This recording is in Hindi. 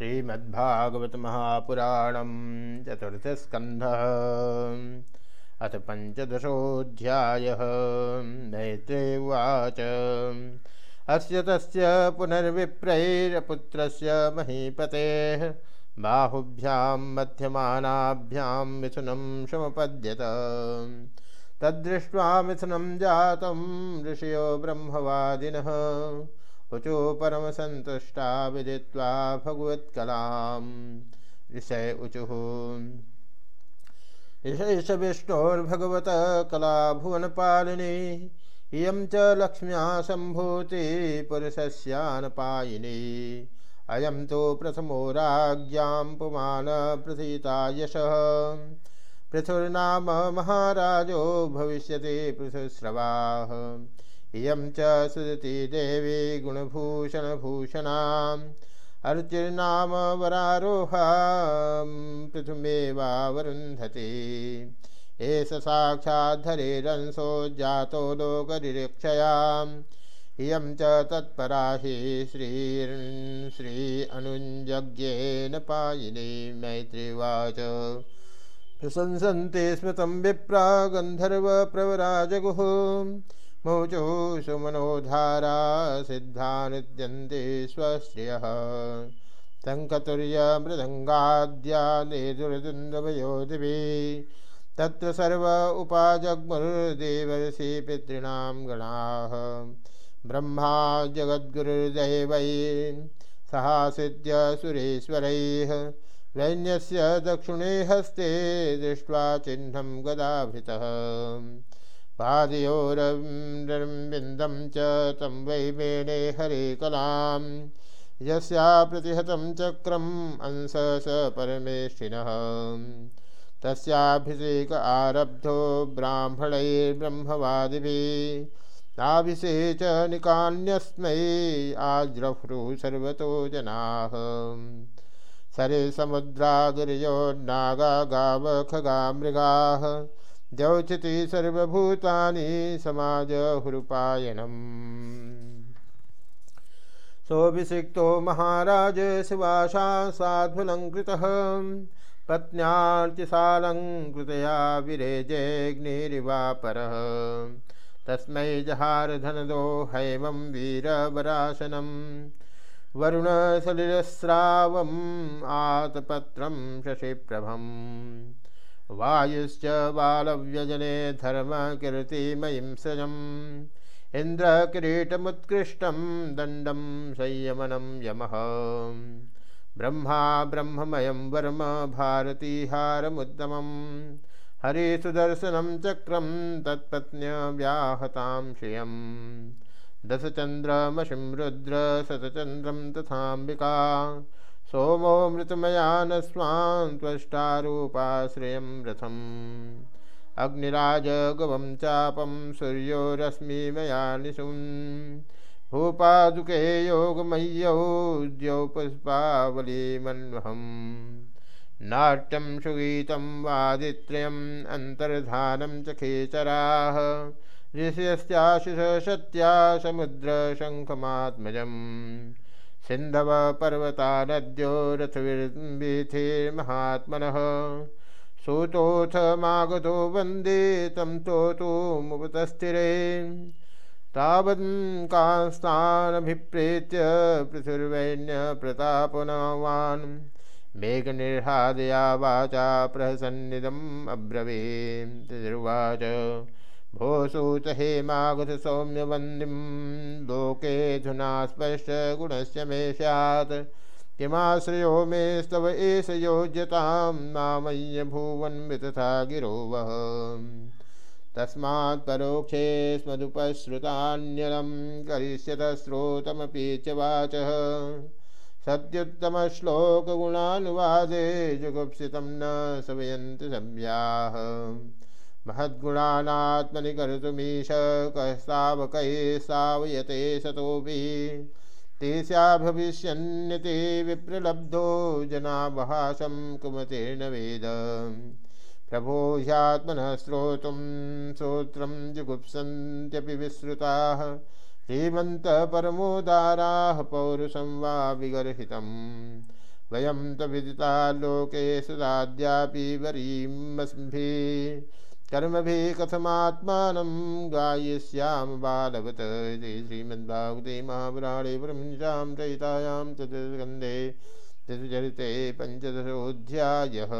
श्रीमद्भागवत महापुराणम चतुर्थस्कंध अथ पंचदशोऽध्याय नैत्रेवाच अस्य तस्य पुनर्विप्रैरपुत्रस्य महीपतेः बाहुभ्यां मध्यमानाभ्यां मिथुनं समपद्यत तद्दृष्ट्वा मिथुनं जातं ऋषयो ब्रह्मवादिनः। ऊचो परम संतुष्टा विदित्वा भगवत्कलां ऋषय ऊचुः ऋषयश विष्णोर्भगवत कला भुवनपालिनी इयं च लक्ष्म्या सम्भूति पुरुषस्यानपायिनी। अयं तो प्रथमो राज्ञां प्रथिता यशः। पृथुर्नाम महाराजो भविष्यति पृथुस्रवाः इयं च सुदती देवी गुणभूषणभूषणाम् अर्चिर्नाम वरारोहा पृथुमेवावरुन्धति एष साक्षाद्धरेरंसो जातो लोकनिरीक्षयाम्। इयं च तत्परा हि श्री श्री अनुजज्ञेन पायिनी मैत्रीवाच। प्रशंसन्ते स्मृतं विप्रा गन्धर्वप्रवराजगुः मुचो सुमनोधारा सिद्धानुद्यन्ते स्वश्रियः। शङ्खतुर्य मृदङ्गाद्या नेदुर्दुन्दवयो दिवि तत्र सर्व उपाजग्मुर्देवर्षि पितॄणां गणाः। ब्रह्मा जगद्गुरुर्दैवै, सहासिद्य सुरेश्वरैः, वैन्यस्य दक्षिणे हस्ते दृष्ट्वा चिह्नं गदाभृतः। पादयोरविन्दं च तं वै मेणे हरे कलां यस्या प्रतिहतं चक्रम् अंस स परमेष्ठिनः। तस्याभिषेक आरब्धो ब्राह्मणैर्ब्रह्मवादिभिः। नाभिषेच निकान्यस्मै आज्रह्रुः सर्वतो जनाः। सरे समुद्रागिर्योन्नागा गाव खगा मृगाः द्यौचिति सर्वभूतानि समाजहुरुपायनम्। सोऽभिषिक्तो महाराज शिवाशा साध्वलङ्कृतः। पत्न्यार्तिशालङ्कृतया विरेजेऽग्निरिवापरः। तस्मै जहारधनदो हैमं वीरवरासनं वरुणसलिलस्रावम् आतपत्रं शशिप्रभम्। वायुश्च बालव्यजने धर्मकीर्तिमयीं सृजम्। इन्द्रकिरीटमुत्कृष्टं दण्डं संयमनं यमः। ब्रह्मा ब्रह्ममयं वर्म भारतीहारमुद्दमं हरिसुदर्शनं चक्रं तत्पत्न्यव्याहतां श्रियं दशचन्द्रमशिं रुद्र शतचन्द्रं तथाम्बिका। सोमो मृतमया न स्वान् त्वष्टारूपाश्रयं रथम्। अग्निराजगवं चापं सूर्यो रश्मिमया निशुन् भूपादुके योगमय्यौ द्यौ पुष्पावलीमन्वहम् नाट्यं सुगीतं वादित्रयम्, अन्तर्धानं च खेचराः। ऋषयस्याशिष सत्या सिन्धव पर्वता नद्यो रथविर्वीथिर्महात्मनः सूतोऽथ मागधो वंदे तं तोतुमुपतस्थिरे तावत्कांस्तानभिप्रेत्य पृथिर्वैन्यप्रतापनवान् मेघनिर्हादया वाचा प्रहसन्निदम् अब्रवीर्वाच भोसूत हेमागत सौम्यवन्दिं लोकेऽधुना स्पष्टगुणस्य मे स्यात्। किमाश्रयो मे स्तव एष योज्यतां नामय्य भुवन्वितथा गिरो वः तस्मात् परोक्षे स्मदुपश्रुतान्यलं करिष्यत श्रोतमपि च वाचः। सत्युत्तमश्लोकगुणानुवादे न सवयन्ति सभ्याः महद्गुणानात्मनि कर्तुमीश कस्तावकैः सावयते सतोऽपि तेस्या भविष्यन्यते विप्रलब्धो जनावहासं कुमतेर्न वेद। प्रभो ह्यात्मनः श्रोतुं श्रोत्रं जुगुप्सन्त्यपि विश्रुताः श्रीमन्तपरमोदाराः पौरुषं वा विगर्हितम् वयं तो विदिता लोके सदाद्यापि वरीमस्भि कर्म भी कथमात्मान गायिष्याम बालवत श्रीमद्भागवते महापुराणे ब्रह्मजां चयतायां चतुर्गंधे चतुचरिते पञ्चदशोऽध्यायः